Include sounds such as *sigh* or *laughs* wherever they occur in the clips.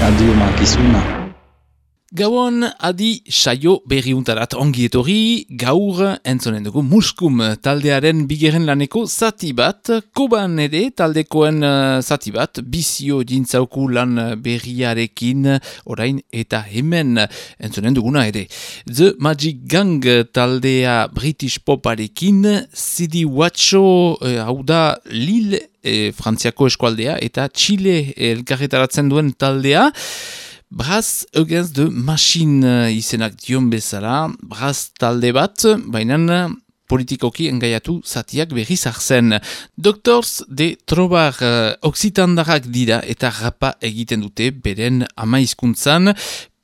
Radio Marquisuna. Gauan adi saio berriuntarat ongi etorri, gaur entzonen dugu muskum taldearen bigeren laneko zati bat, koban ere taldekoen uh, zati bat, bizio dintzauku lan berriarekin orain eta hemen entzonen duguna ere. The Magic Gang taldea British Poparekin, CD Watcho uh, hau da Lille e, Frantziako eskualdea eta Chile elkarretaratzen duen taldea, Braz Against the Machine uh, izenak dion bezala, Braz talde bat, baina politikoki engaiatu zatiak berriz arzen. Doctors de Trobar uh, oksitandarak dira eta rapa egiten dute beren ama hizkuntzan,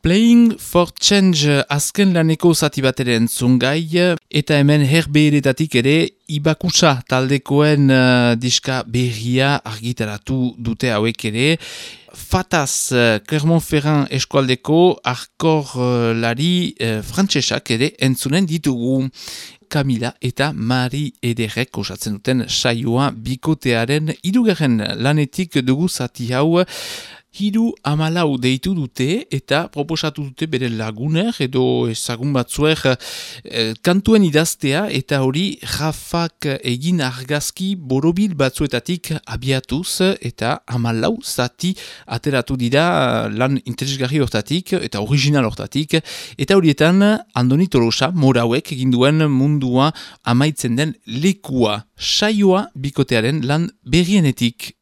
Playing for Change azken laneko zati bat ere entzungai, eta hemen herbeeretatik ere Ibakusa taldekoen uh, diska berria argitaratu dute hauek ere, Fataz uh, Clermont-Ferrand eskualdeko arkor uh, lari uh, frantsesak ere entzunen ditugu. Kamila eta Mari ederrek osatzen duten saioa bikotearen irugarren lanetik dugu zati hau hiru amalau deitu dute eta proposatu dute bere laguner edo ezagun batzuer eh, kantuen idaztea eta hori rafak egin argazki borobil batzuetatik abiatuz eta amalau zati ateratu dira lan interesgarri hortatik eta original hortatik eta horietan Andoni Tolosa morauek egin duen mundua amaitzen den lekua saioa bikotearen lan berrienetik.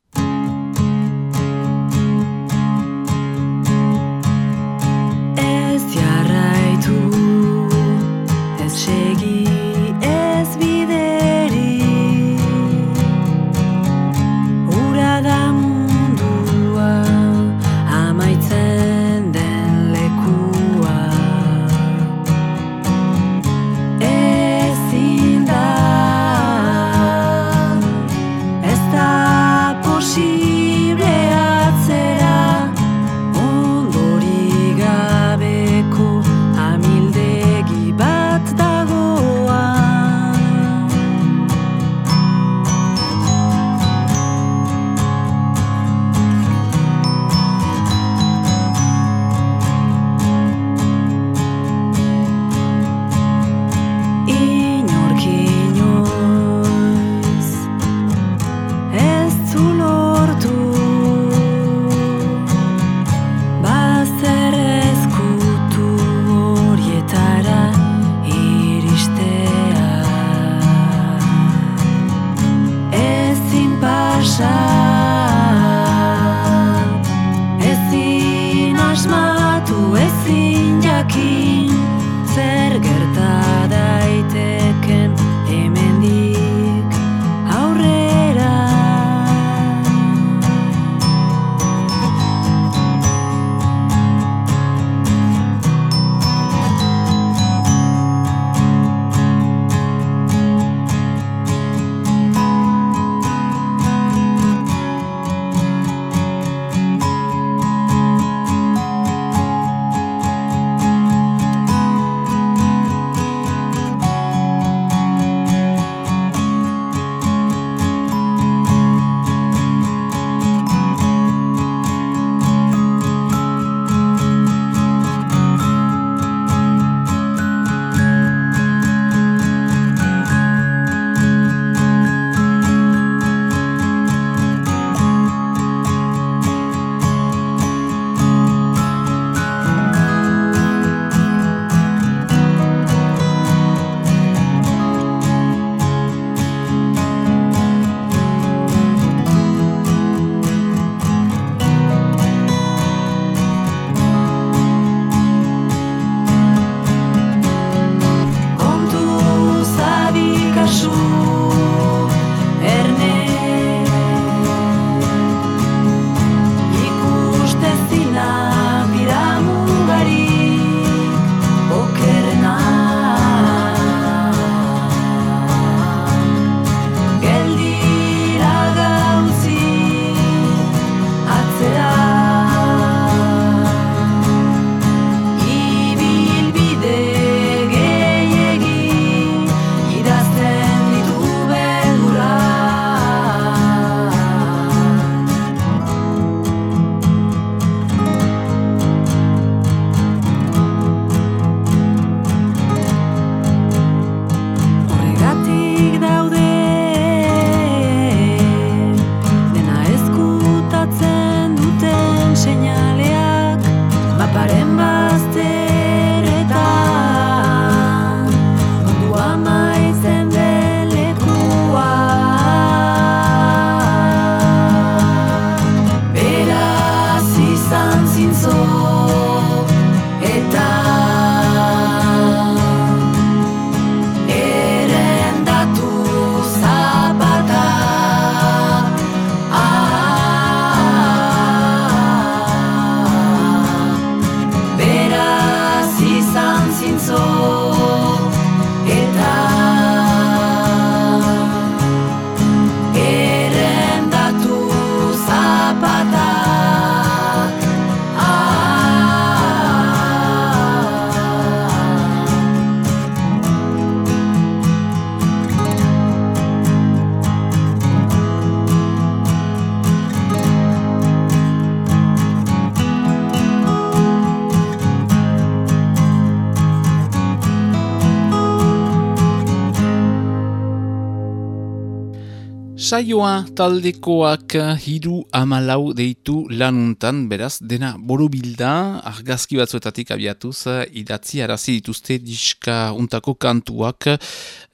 Saioa taldekoak hiru amalau deitu lanuntan, beraz, dena borobilda, argazki batzuetatik abiatuz, idatzi arazi dituzte diska untako kantuak,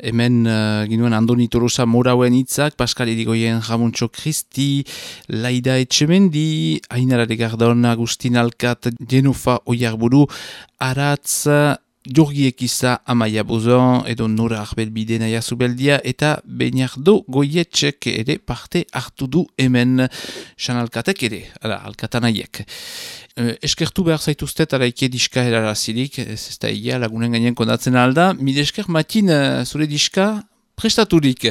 hemen uh, ginuen Andoni Torosa morauen hitzak, Pascal Irigoyen Ramuntxo Kristi, Laida Etxemendi, Ainara de Gardon, Agustin Alkat, Genofa Oiarburu, Aratz, Jorgi Ekiza Amaia Bozon edo Nora Arbelbide naia zubeldia eta Beniardo Goietxek ere parte hartu du hemen Alkatek ere, ala, alkatanaiek. E, eskertu behar zaituztet araike diska erarazirik, ez ez da egia lagunen gainen kondatzen alda. Mide esker matin zure diska prestaturik.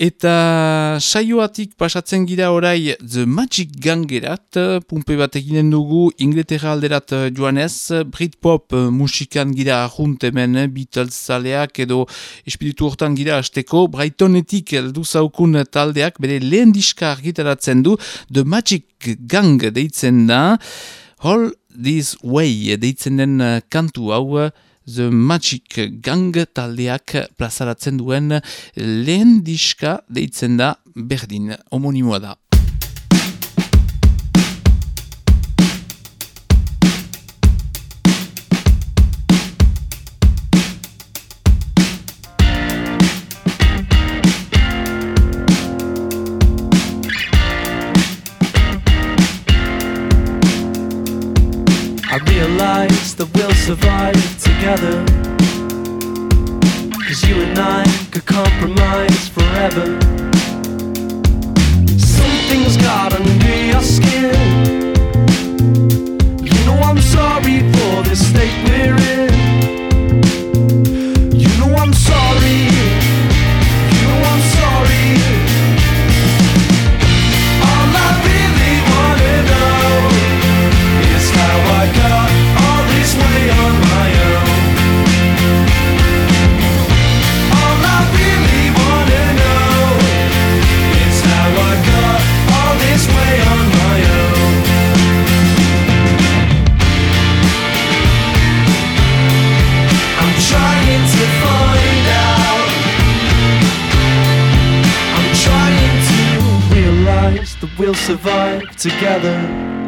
Eta saioatik pasatzen gira orai The Magic Gangerat, pumpe bat eginen dugu Inglaterra alderat joanez, Britpop musikan gira ahunt hemen Beatles zaleak edo espiritu hortan gira azteko, Brightonetik eldu zaukun taldeak bere lehen diska argitaratzen du, The Magic Gang deitzen da, All This Way deitzen den kantu hau, The Magic Gang taldeak plazaratzen duen lehen diska deitzen da berdin, homonimoa da. I realize that we'll survive together. Cause you and I could compromise forever. Something's got under your skin. Survive together.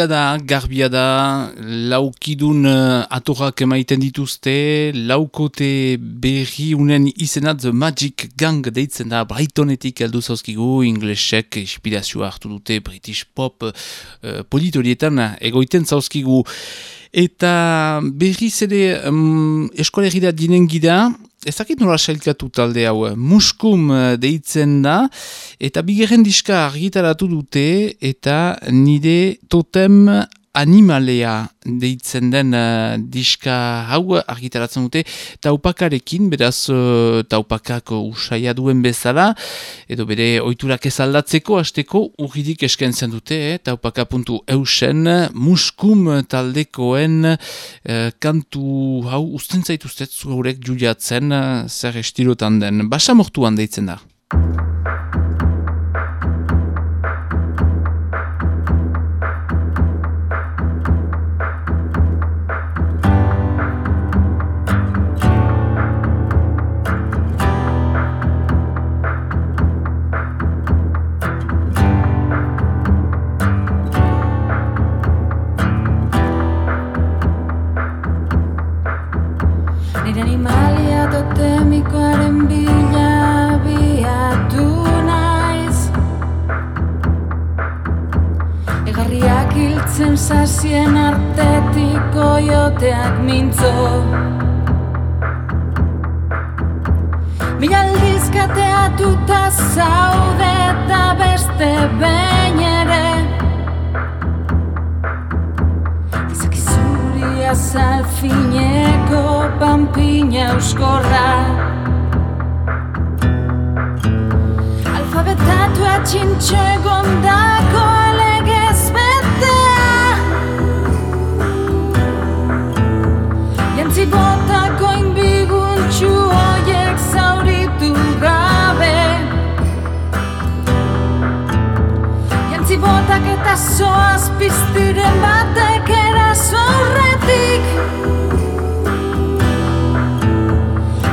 Polita da, garbia da, laukidun uh, atorrak emaiten dituzte, laukote berri unen izenat The Magic Gang deitzen da, Brightonetik heldu zauzkigu, inglesek inspirazioa hartu dute, British pop, uh, politorietan egoiten zauzkigu. Eta berriz ere um, eskolegira dinen gida, ezakit nola sailkatu talde hau, muskum eh, deitzen da, eta bigarren diska argitaratu dute, eta nire totem animalea deitzen den uh, diska hau argitaratzen dute taupakarekin, beraz uh, taupakak usaia duen bezala, edo bere oiturak ez aldatzeko, hasteko urridik eskentzen dute, eh? taupaka.eusen muskum taldekoen uh, kantu hau usten zaituztet zurek juliatzen uh, zer estilotan den. Basa mortuan deitzen da. Hiltzen sasien artetik oioteak mintzo. Mila aldiz kateatuta zaude eta beste behin ere. Izaki azal fineko panpina euskorra. Alfabetatu atxintxo egondako elegez botak eta zoaz piztiren batek eraso horretik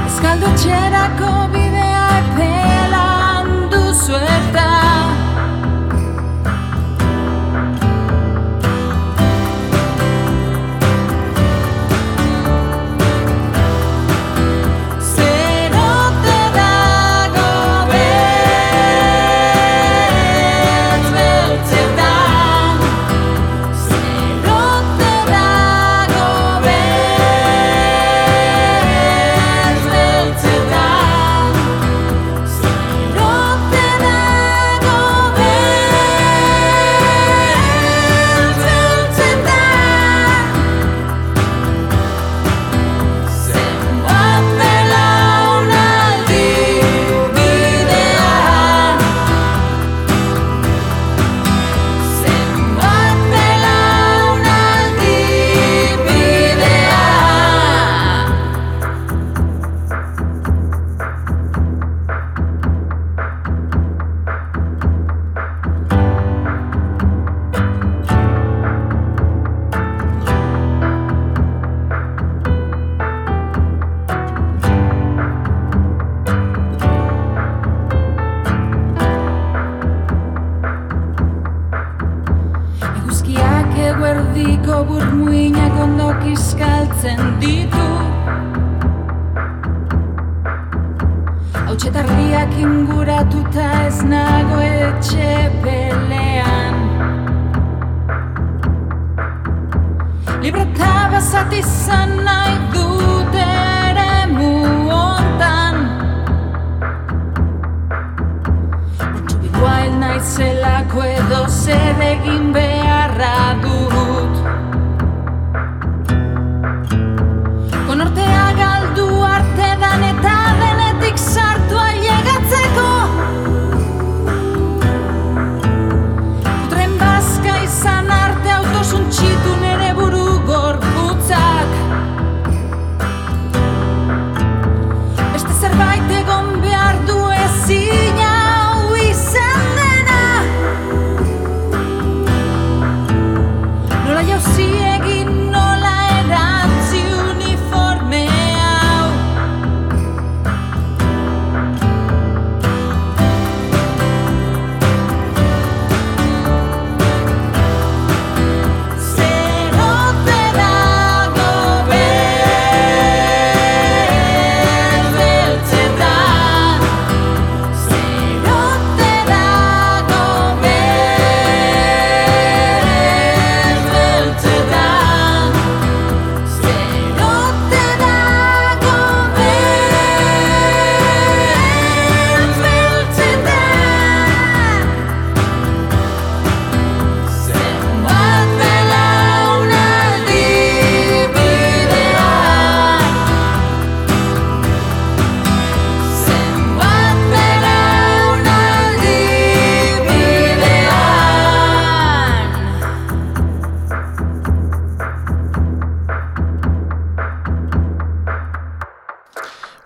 Eskaldo txerako bidea epelan duzu eta kiskaltzen ditu. Hautsetarriak inguratuta ez nago etxe pelean. Libreta bazat izan nahi dut ere hontan. Wild naizelako edo zer egin beharra dut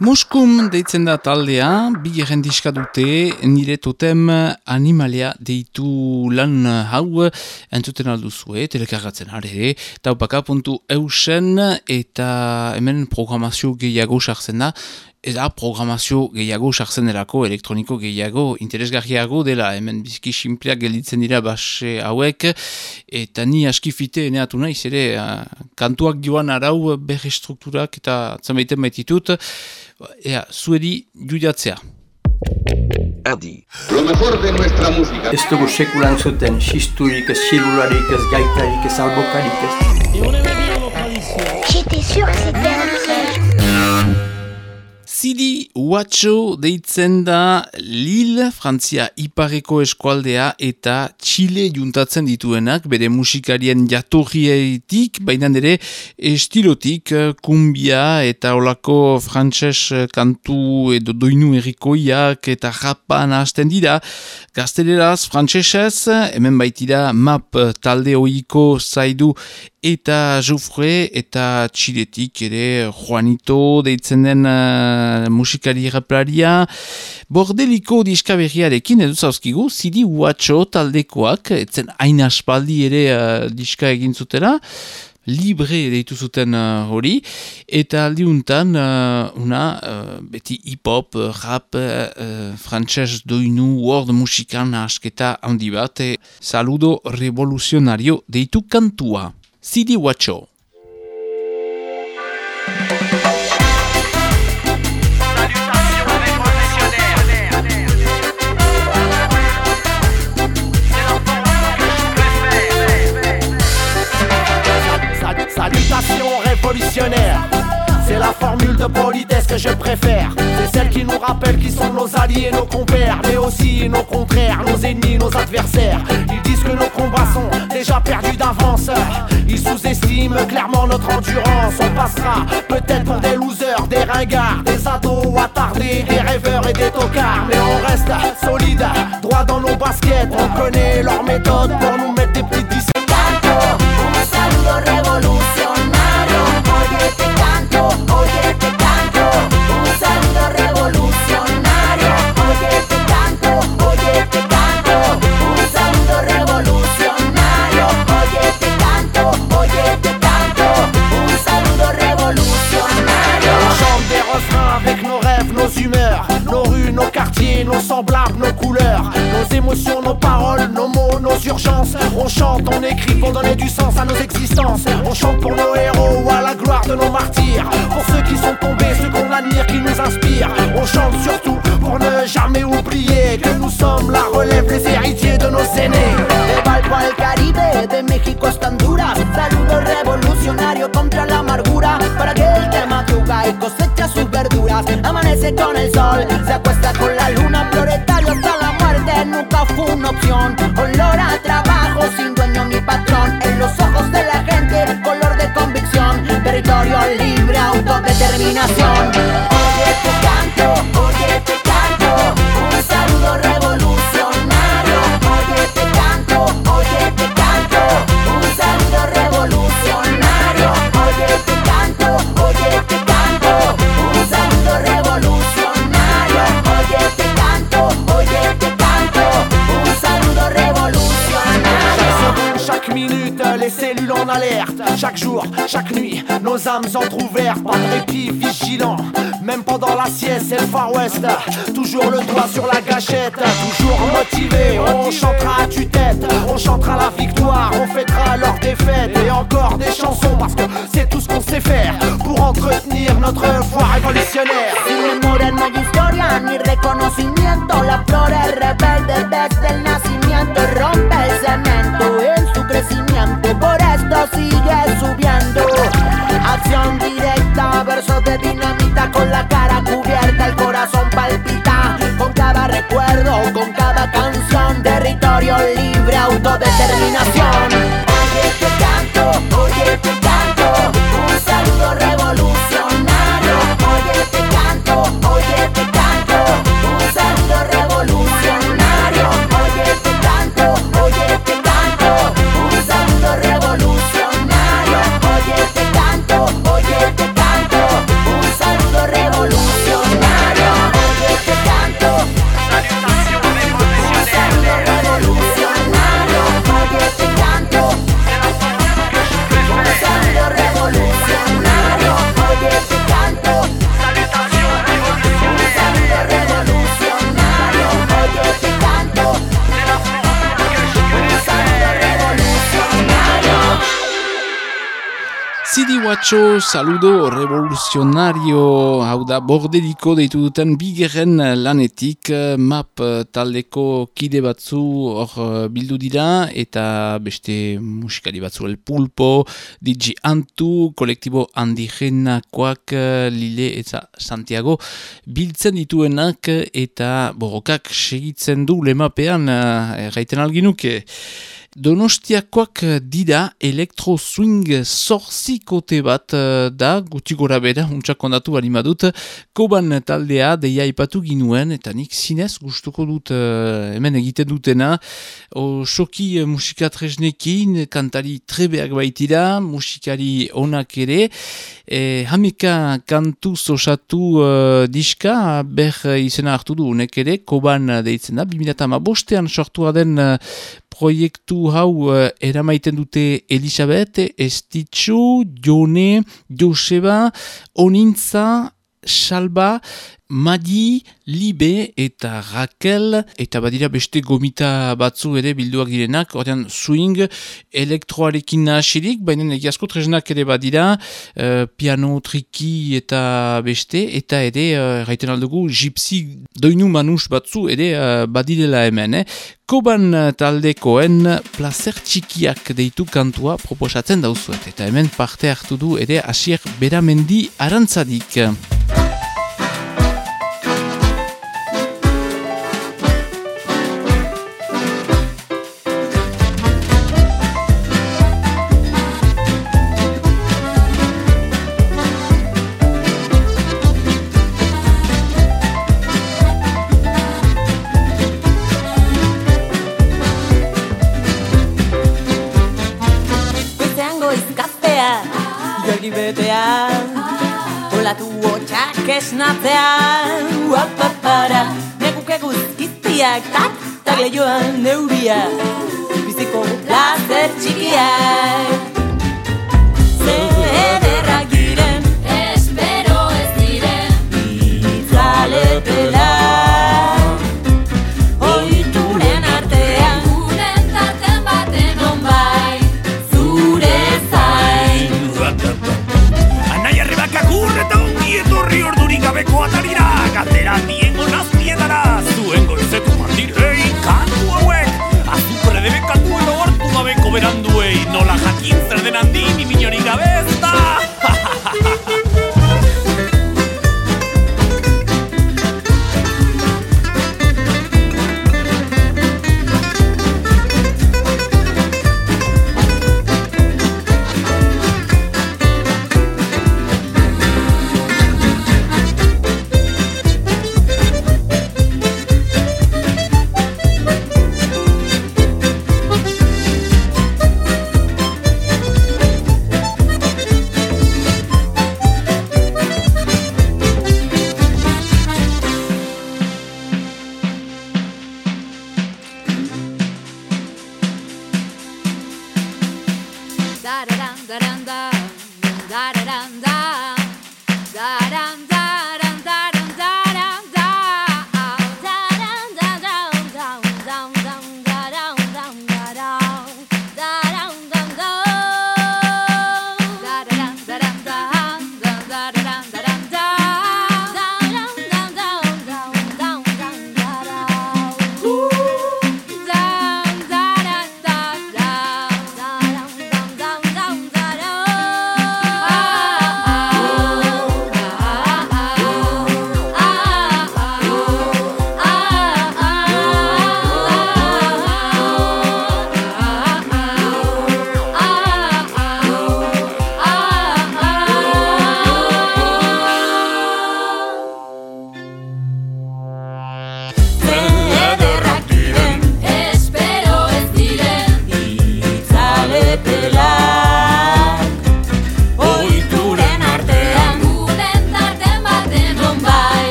Muskum deitzen da taldea, bigeren diska dute, nire totem animalia deitu lan hau entzuten alduzue, telekargatzen are, taupaka.eusen eta hemen programazio gehiago sartzen da, Eta programazio gehiago sartzen delako, elektroniko gehiago, interesgarriago dela, hemen bizki simpleak gelditzen dira base hauek, eta ni askifite eneatu naiz, ere, uh, kantuak joan arau berre strukturak eta zamaiten baititut, ea, zuedi judatzea. Adi. Lo mejor de nuestra música. Ez dugu sekulan zuten, xisturik, ez xilularik, ez gaitarik, ez albokarik, ez... J'étais sûre que c'était. Sidi Huatxo deitzen da Lille, Frantzia ipareko eskualdea eta Chile juntatzen dituenak, bere musikarien jatorrietik, baina ere estilotik, kumbia eta olako frantses kantu edo doinu erikoiak eta rapan hasten dira. Gazteleraz, frantsesez, hemen baitira map talde oiko zaidu eta Jofre eta Txiletik ere Juanito deitzen den uh, musikari raplaria. Bordeliko diskaberriarekin edu zauzkigu, zidi huatxo taldekoak, etzen hain aspaldi ere uh, diska egin zutera, libre deitu zuten uh, hori, eta aldiuntan uh, una uh, beti hip-hop, rap, uh, frantxez doinu, word musikan asketa handi bat, e, saludo revoluzionario deitu kantua. CD Wacho. Salutations révolutionnaires C'est la formule de politesse que je préfère. C'est celle qui nous rappelle qui sont nos alliés, nos compères Mais aussi nos contraires, nos ennemis, nos adversaires. Ils disent que nos combats sont déjà perdus d'avance. Ils sous-estiment clairement notre endurance. On passera peut-être pour des losers, des ringards Des ados attardés, des rêveurs et des tocards. Mais on reste solide, droit dans nos baskets. On connaît leur méthode pour nous mettre des petites nos humeurs, nos rues, nos quartiers, nos semblables, nos couleurs, nos émotions, nos paroles, nos mots, nos urgences. On chante, on écrit pour donner du sens à nos existences. On chante pour nos héros à la gloire de nos martyrs. Pour ceux qui sont tombés, ceux qu'on admire, qui nous inspirent. On chante surtout pour ne jamais oublier que nous sommes la relève, les héritiers de nos aînés. De Valpo al Caribe, de México hasta Honduras. Saludo revolucionario contra la amargura. Para que el tema y cosecha sus verduras. Amanece con el sol, se acuesta con la luna. Proletario hasta la muerte, nunca fue una opción. Olor a trabajo, sin dueño ni patrón. En los ojos de la gente, color de convicción. Territorio libre, autodeterminación. Chaque jour, chaque nuit, nos âmes entr'ouvertes. Pas de répit, vigilant. Même pendant la sieste, c'est le Far West. Toujours le doigt sur la gâchette. Toujours motivé, on chantera à tue-tête. On chantera la victoire, on fêtera leur défaite. Et encore des chansons, parce que c'est tout ce qu'on sait faire. Pour entretenir notre foi révolutionnaire. determinación. Watcho, saludo revoluzionario, hau da bordeliko deitu duten bigeren lanetik, map taldeko kide batzu hor eh, bildu dira, eta beste musikari batzu el pulpo, DJ Antu, kolektibo andigenakoak, Lile eta Santiago, biltzen dituenak eta borrokak segitzen du lemapean, eh, gaiten alginuke. Donostiakoak dira elektro swing zorzikote bat eh, da, gutxi gora bera, untsak kondatu bali madut, koban taldea deia ipatu ginuen, eta nik zinez gustuko dut uh, hemen egiten dutena, o soki uh, musikatresnekin, kantari trebeak baitira, musikari onak ere, e, hamika kantu osatu uh, diska, ber izena hartu du unek ere, koban deitzen da, 2008 bostean sortua den proiektu hau uh, eramaiten dute Elisabeth, Estitxu, Jone, Joseba, Onintza, Salba, Madi, Libe eta Raquel, eta badira beste gomita batzu ere bilduak direnak, ordean swing elektroarekin nahasirik, baina egiazko treznak ere badira, uh, piano, triki eta beste, eta ere, uh, raiten aldugu, gypsy doinu manus batzu ere uh, badirela hemen, eh? Koban taldekoen placer txikiak deitu kantua proposatzen dauzuet, eta hemen parte hartu du ere asier beramendi arantzadik. Esnatzean Uapapara, neguke guzkiztiak Tak, tak lehioan neuria. Biziko plazer txikiak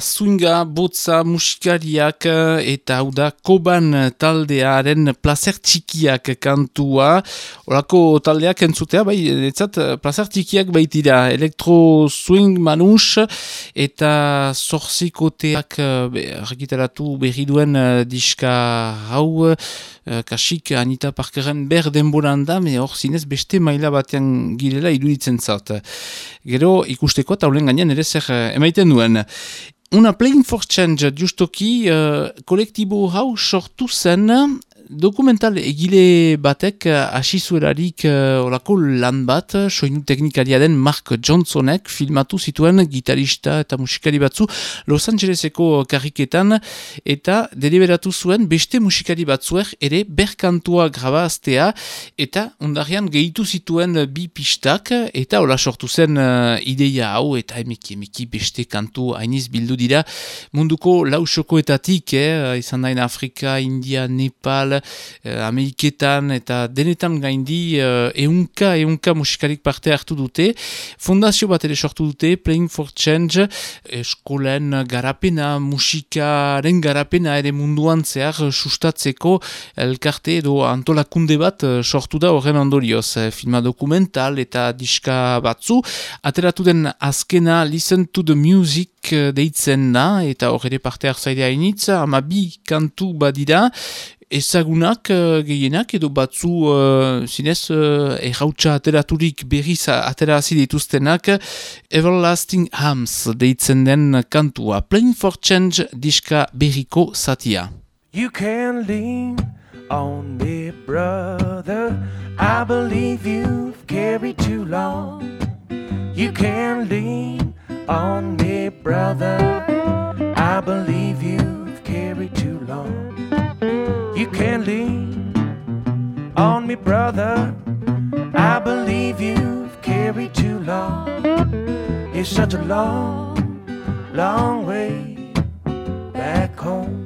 Dena swinga, botza, musikariak eh, eta hau da koban taldearen placer txikiak kantua. Horako taldeak entzutea, bai, etzat, placer txikiak baitira. Elektro swing manus eta zorzikoteak eh, argitaratu berri duen eh, diska hau kasik Anita Parkeren ber denboran da, me hor zinez beste maila batean girela iruditzen zat. Gero ikusteko eta olen gainean ere zer emaiten duen. Una Playing for Change justoki uh, kolektibo hau sortu zen dokumental egile batek asizuerarik uh, olako lan bat, soinu teknikaria den Mark Johnsonek filmatu zituen gitarista eta musikari batzu Los Angeleseko karriketan eta deliberatu zuen beste musikari batzuek ere berkantua grabaztea eta ondarian gehitu zituen bi pistak eta hola sortu zen uh, ideia hau eta emeki emeki beste kantu hainiz bildu dira munduko lausokoetatik, eh, izan dain Afrika, India, Nepal, Ameriketan eta denetan gaindi uh, eunka, eunka musikarik parte hartu dute. Fondazio bat ere sortu dute, Playing for Change, eskolen garapena, musikaren garapena ere munduan zehar sustatzeko elkarte edo antolakunde bat sortu da horren ondorioz. Filma dokumental eta diska batzu. Ateratu den azkena Listen to the Music deitzen da, eta horre parte hartzaidea initz, ama bi kantu badira, ezagunak uh, gehienak edo batzu uh, zinez uh, errautsa ateraturik berriz aterazi dituztenak Everlasting Hams deitzen den kantua Playing for Change diska berriko zatia. You can lean on me, brother. I believe you've carried too long. You can lean on me, brother. I believe long. You can lean on me, brother. I believe you've carried too long. It's such a long, long way back home.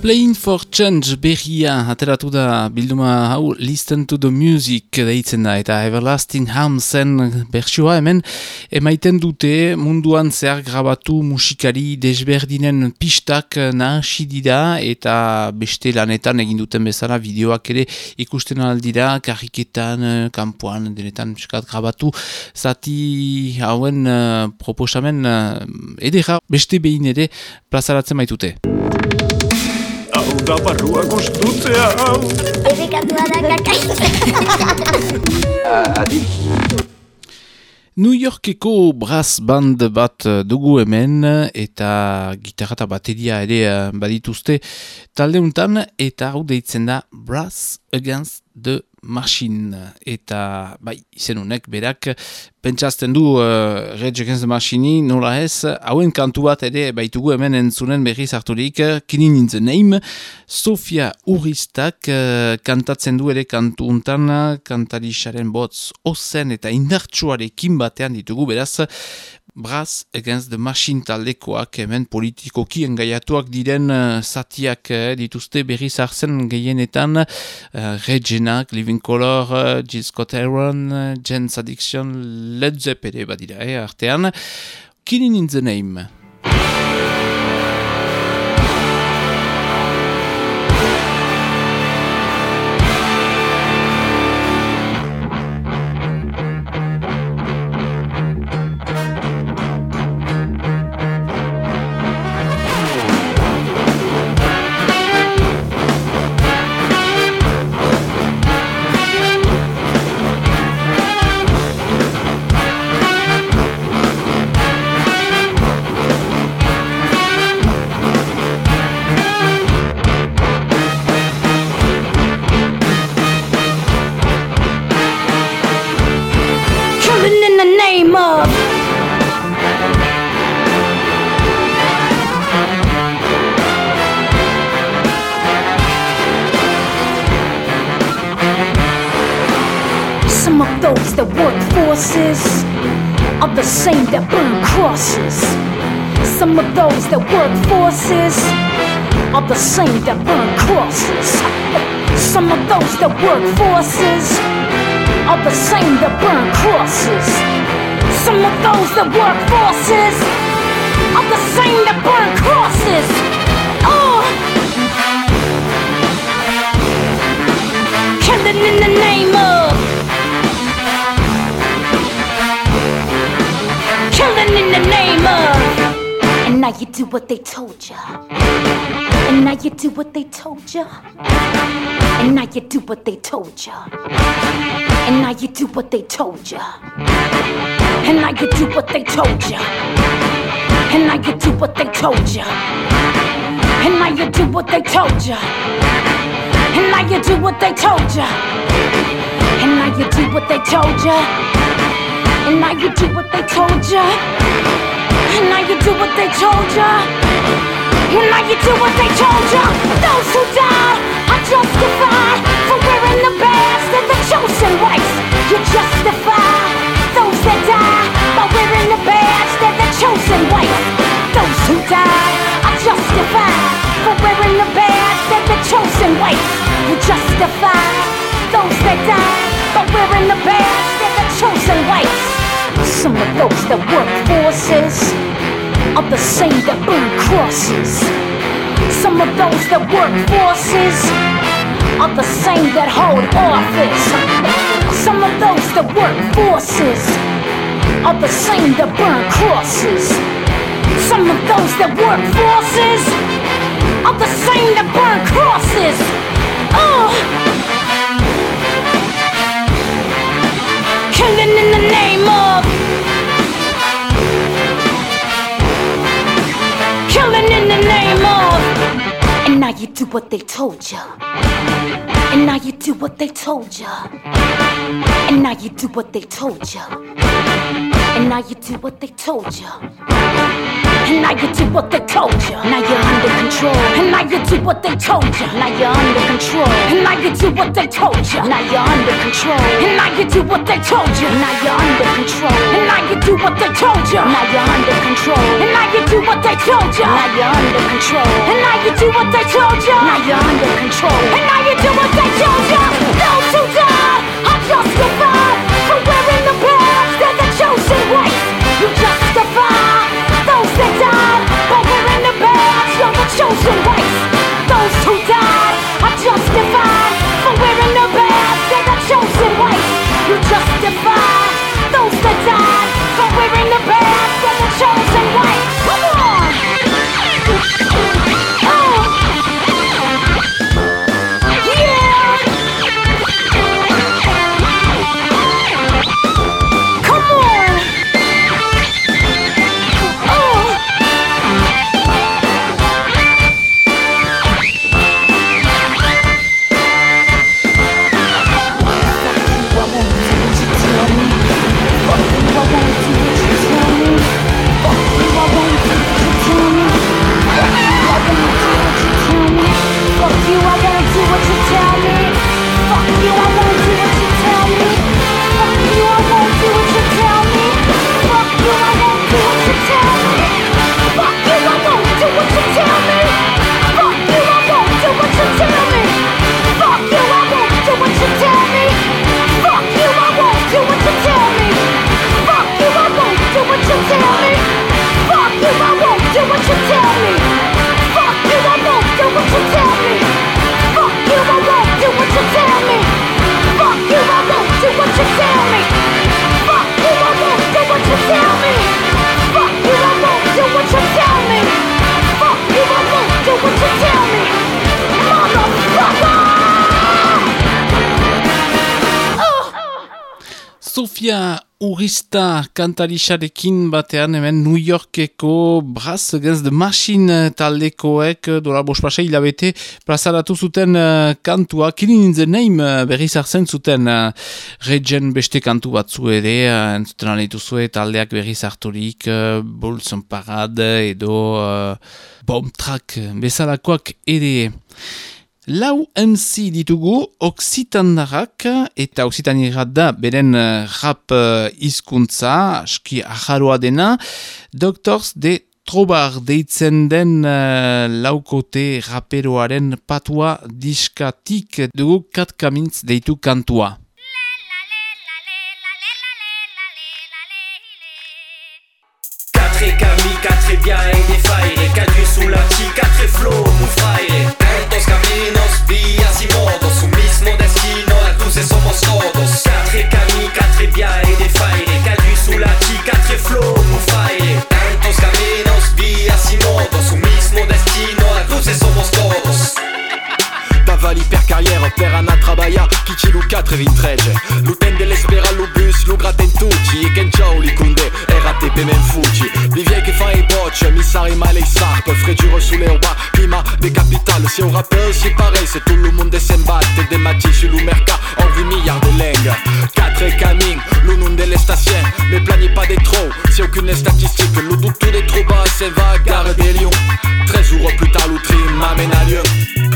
Playing for Change berria ateratu da bilduma hau Listen to the Music deitzen da eta Everlasting Hamsen bertsioa hemen emaiten dute munduan zehar grabatu musikari desberdinen pistak nahasi dira eta beste lanetan egin duten bezala bideoak ere ikusten aldira karriketan, kanpoan denetan piskat grabatu zati hauen uh, proposamen uh, edera beste behin ere plazaratzen baitute. Da barrua gustutzea Erikatua da kakai. *laughs* New Yorkeko brass band bat eh, dugu hemen eta gitarra eta bateria ere eh, badituzte talde untan eta hau deitzen da Brass Against the Machine. Eta bai izenunek berak pentsazten du uh, Rage Against the Machine nola ez hauen kantu bat ere baitugu hemen entzunen berriz harturik Killing in the Name. Sofia Uristak uh, kantatzen du ere kantu untan kantarixaren botz ozen eta indartsuarekin batean ditugu beraz Brass Against the Machine taldekoak hemen politikoki engaiatuak diren uh, zatiak uh, dituzte berriz hartzen gehienetan uh, Regenak, Living Color, uh, Jill Scott Aaron, uh, Jens Addiction, Led Zeppelin badira, eh, artean. Killing in the Name. Some of those that work forces are the same that burn crosses. Some of those that work forces are the same that burn crosses. Some of those that work forces are the same that burn crosses. Oh, killing in the name of, now you do what they told ya. And now you do what they told ya. And now you do what they told ya. And now you do what they told ya. And now you do what they told ya. And now you do what they told ya. And now you do what they told ya. And now you do what they told ya. And now you do what they told ya. And now you do what they told ya. And now you do what they told ya. And now you do what they told ya. Those who die are justified for wearing the badge. They're the chosen race. You justify those that die by wearing the badge. They're the chosen race. Those who die are justified for wearing the badge. They're the chosen race. You justify those that die by wearing the badge. Some of those that work forces are the same that burn crosses. Some of those that work forces are the same that hold office. Some of those that work forces are the same that burn crosses. Some of those that work forces are the same that burn crosses. Oh, killing in the name of. Killing in the name of. And now you do what they told ya. And now you do what they told ya. And now you do what they told ya. Now you do what they told ya. And now you do what they told ya. Now you're under control. And now you do what they told ya. Now you're under control. And now you do what they told ya. Now you're under control. And now you do what they told ya. Now you're under control. And now you do what they told ya. Now you're under control. And now you do what they told ya. Now you're under control. And now you do what they told ya. Now you're under control. And now you do what they told ya. Those who died are justified for two ways. You Urista kantarixarekin batean hemen New Yorkeko Brass Against the Machine taldekoek dola bospasei hilabete plazaratu zuten uh, kantua. Killing in the Name uh, berriz hartzen zuten uh, Regen beste kantu batzu ere uh, entzuten aletu zue taldeak berriz harturik uh, Bulls on Parade edo uh, Bomb Track bezalakoak ere Lau MC ditugu Oksitandarrak eta Oksitanira da beren eh, rap uh, izkuntza, aski aharoa dena, Doctors de Trobar deitzen den uh, laukote raperoaren patua diskatik dugu kat kamintz deitu kantua. Quatre Camille, quatre bien et des faire Cadu sous la chi, quatre flow, mu fraire somos todos. Très calmique, très bien Naval, hyper carrière, Perana, Trabaya, Kichiluka, Trevitreje. L'utende l'espera, l'ubus, l'ugraten tutti, e Kenchao, l'icunde, RATP, men Fuji. Li qui fa e bocce, mi sari male i sarp, freggiure sulle climat des capitales. Si on rappelle, si pareil, c'est tout le monde des s'embatte, des matis, sur l'umerca, en 8 milliards de lengues. 4 et camin, de l'estacien, mais plaignez pas des trop, si aucune statistique, le doute des trop bas, c'est vague, gare des lions. 13 jours plus tard, l'outri m'amène à lieu.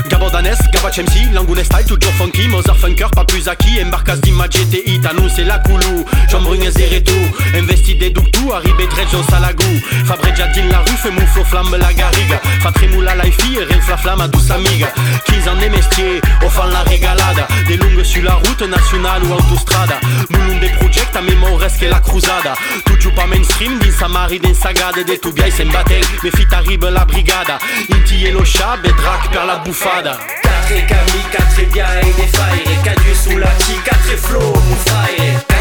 Gabordanes, Gabacho Gabach MC, Langounet style, toujours funky, Mozart funker, pas plus acquis, Embarcas d'image GTI, t'annonce la coulou, Jambrunez et tout, investi des tout, arrivé Dredjon Salagou, Fabre Jadine la rue, fait mouflo flamme la garriga, Fatrimoula la fille, Rinfla flamme à douce amiga, Qu'ils en est mestier, offrant la régalade, des longues sur la route nationale ou autostrada, Mouloun des projects, à mémoire reste que la cruzada, tout joue pas mainstream, din Samari, din Sagade, des tout bien, c'est mais fit arrive la brigada, Inti et le chat, Bedrak per la bouffade. Kamika, très bien, et des failles, et Cadieux sous la chica, très flow, mon frère.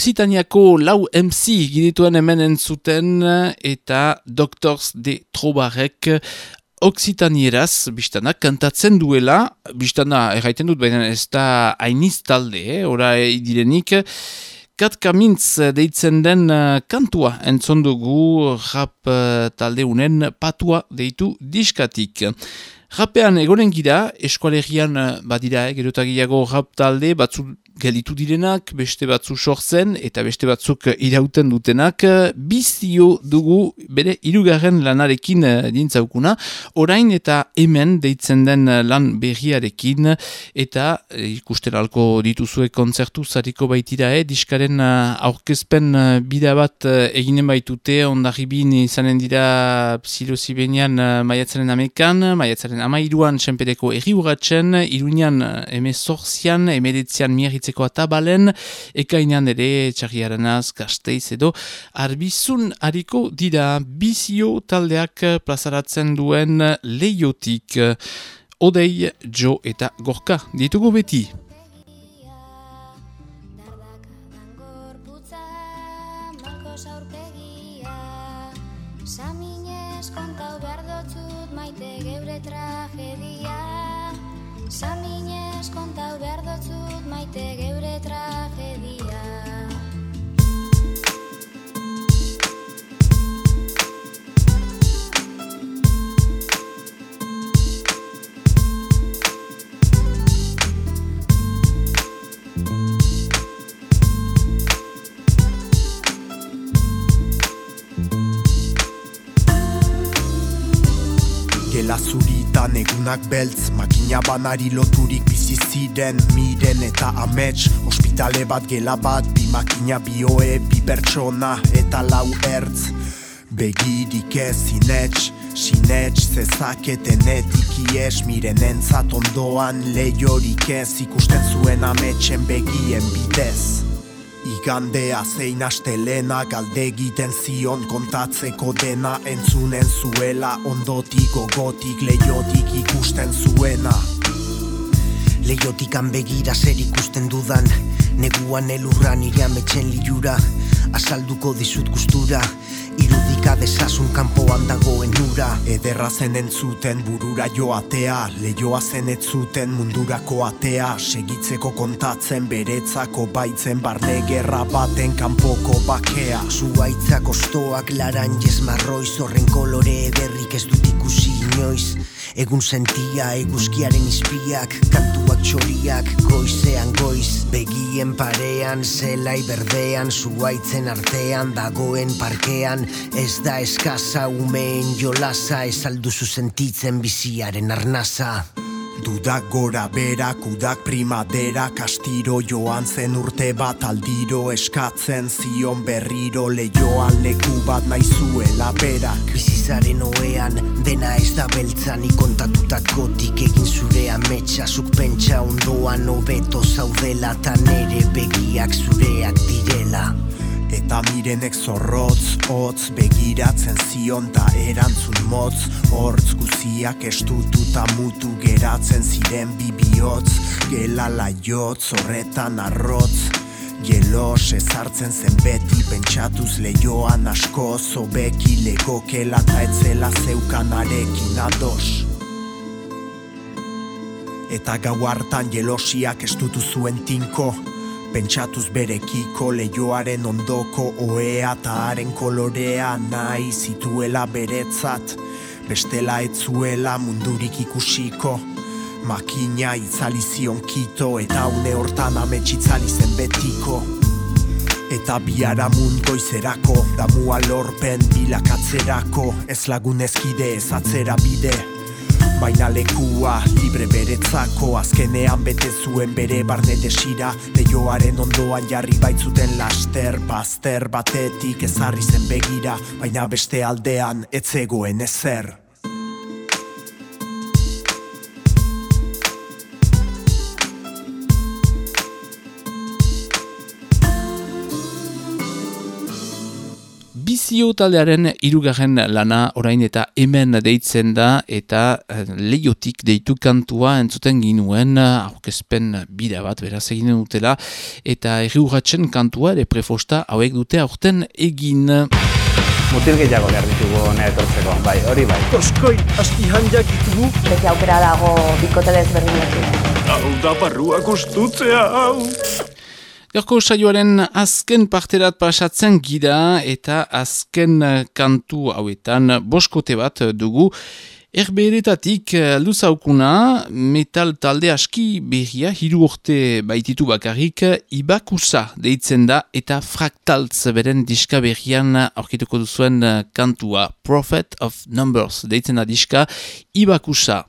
Oksitaniako lau MC gidituen hemen entzuten eta Doctors de Trobarek Oksitanieraz, biztana, kantatzen duela, biztana, erraiten dut, baina ez da hainiz talde, eh? ora direnik, Kat Kamintz deitzen den uh, kantua entzon dugu rap uh, talde unen patua deitu diskatik. Rapean egonen gira, eskualerian uh, badira, eh, gerotagiago rap talde, batzu gelitu direnak, beste batzu sortzen eta beste batzuk irauten dutenak, bizio dugu bere irugarren lanarekin dintzaukuna, orain eta hemen deitzen den lan berriarekin, eta ikusten alko dituzue kontzertu zariko baitira, eh? diskaren aurkezpen bida bat eginen baitute, ondarribin izanen dira psilozibenian maiatzaren amekan, maiatzaren amairuan senpereko erri urratzen, iruñan emezorzian, emeretzian miarritzen Bizkaiko atabalen, ekainan ere txarriaranaz, gazteiz edo, arbizun hariko dira bizio taldeak plazaratzen duen leiotik. Odei, Jo eta Gorka ditugu beti. Egunak beltz Makina banari loturik bizi ziren Miren eta amets. Ospitale bat gela bat Bi makina bioe Bi pertsona eta lau ertz. Begirik ez inets Sinets zezaketenetik ies. Miren entzat ondoan Leiorik ez ikusten zuen ametsen begien bidez Igandea zein astelena galde egiten zion kontatzeko dena entzunen zuela ondotik ogotik leiotik ikusten zuena. Leiotikan begira zer ikusten dudan Neguan elurran nire ametxen liura Azalduko dizut gustura Irudika desasun kanpoan dagoen ura Ederra zen entzuten burura joatea Leioa zen ez zuten mundurako atea. Segitzeko kontatzen beretzako baitzen Barne gerra baten kanpoko bakea. Zuaitzak ostoak laranjez marroiz Horren kolore ederrik ez dut ikusi inoiz. Egun sentia eguzkiaren izpiak Kantuak txoriak goizean goiz Begien parean, zelai berdean Zuaitzen artean, dagoen parkean Ez da eskaza umeen jolasa Ez alduzu sentitzen biziaren arnasa Dudak gora bera, kudak primadera Kastiro joan zen urte bat aldiro Eskatzen zion berriro Leioan leku bat naizuela berak. Bizizaren oean, dena ez da beltza Ni kontatutakotik egin zure ametsa Zuk pentsa ondoan hobeto zaudela Ta nere begiak zureak direla Eta mirenek zorrotz, hotz, begiratzen zion da erantzun motz. Hortz guziak estututa mutu geratzen ziren bibihotz Gela laiotz, horretan arrotz. Jelos ezartzen zen beti pentsatuz lehioan asko Zobeki legokela ta etzela zeukanarekin ados. Eta gau hartan jelosiak estutu zuen tinko Pentsatuz berekiko leioaren ondoko oea eta haren kolorea nahi zituela beretzat. Bestela etzuela mundurik ikusiko. Makina itzali zion kito eta une hortan amets itzali zen betiko. Eta biara goizerako, damua lorpen bilakatzerako Ez lagunezkide ez atzera bide Baina lekua libre beretzako Azkenean bete zuen bere barne desira Leioaren ondoan jarri baitzuten laster Bazter batetik ezarri zen begira Baina beste aldean etzegoen ezer Bizio taldearen irugarren lana orain eta hemen deitzen da eta eh, leiotik deitu kantua entzuten ginuen aurkezpen bida bat beraz egin dutela eta erri kantua ere prefosta hauek dute aurten egin. Mutil gehiago behar ditugu etortzeko, bai, hori bai. Oskoi, asti handiak ditugu. Beti aukera dago bikote desberdinetik. Hau da barruak ustutzea, hau. Gorko saioaren azken parterat pasatzen gira eta azken kantu hauetan boskote bat dugu. Erberetatik luzaukuna metal talde aski berria hiru urte baititu bakarrik ibakusa deitzen da eta fraktaltz beren diska berrian aurkituko duzuen kantua Prophet of Numbers deitzen da diska ibakusa.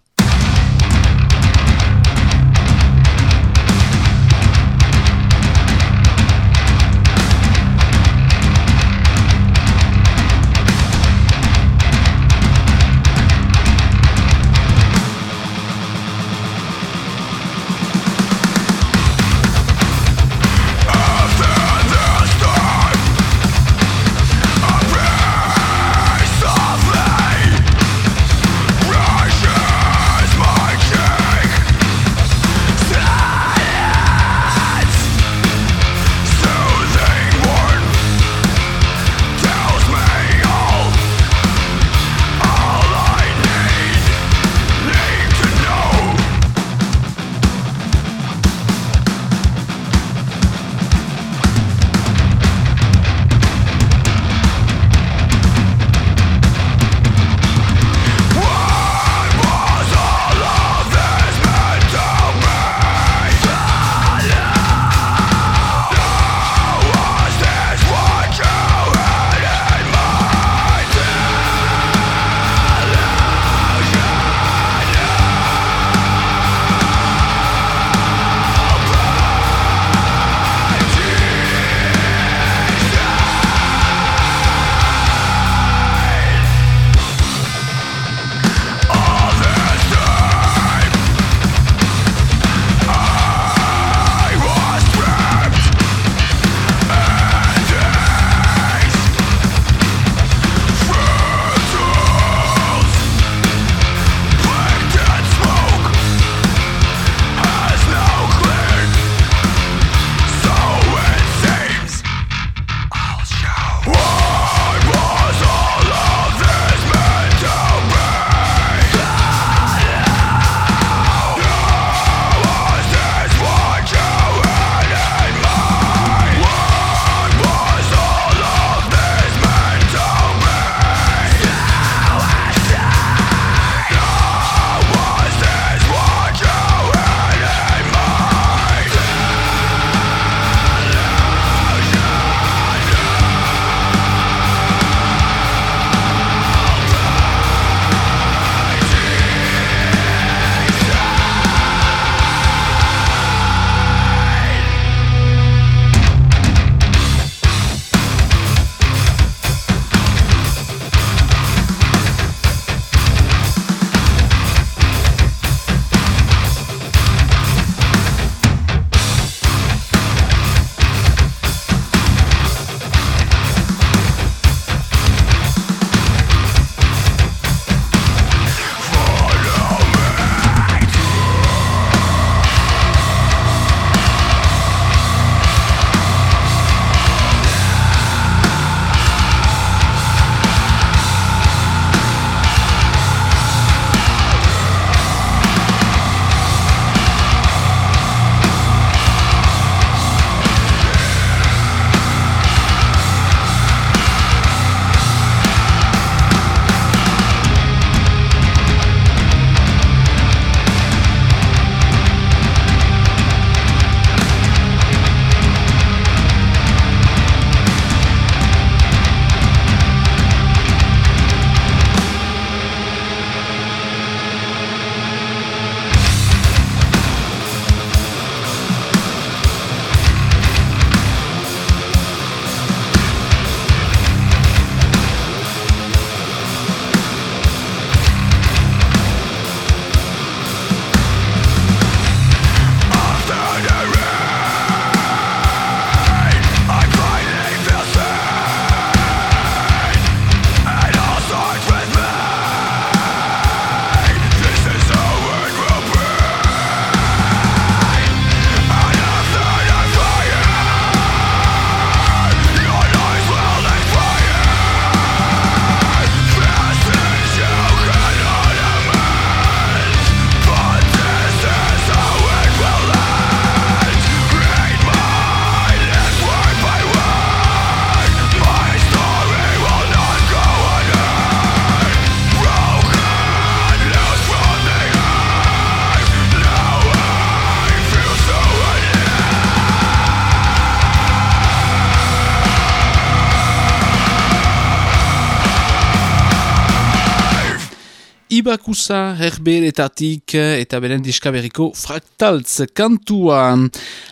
Ibakusa herberetatik eta beren diskaberiko fraktaltz kantua.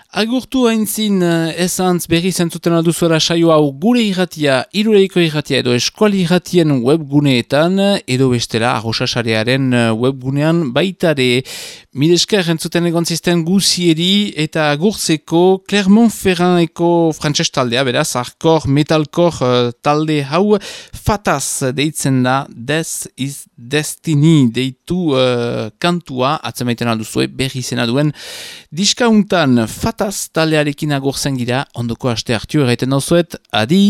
Agurtu haintzin ezantz berri zentzuten alduzuela saio hau gure irratia, irureiko irratia edo eskuali irratien webguneetan edo bestela arrosasarearen webgunean baitare. Milesker entzuten egon zisten guzieri eta agurtzeko Clermont-Ferrandeko frantses taldea, beraz, arkor, metalkor talde hau fataz deitzen da Death is Destiny deitu uh, kantua, atzemaiten alduzue berri zena duen diskauntan fataz taldearekin agurtzen gira, ondoko aste hartu erraiten dauzuet, adi!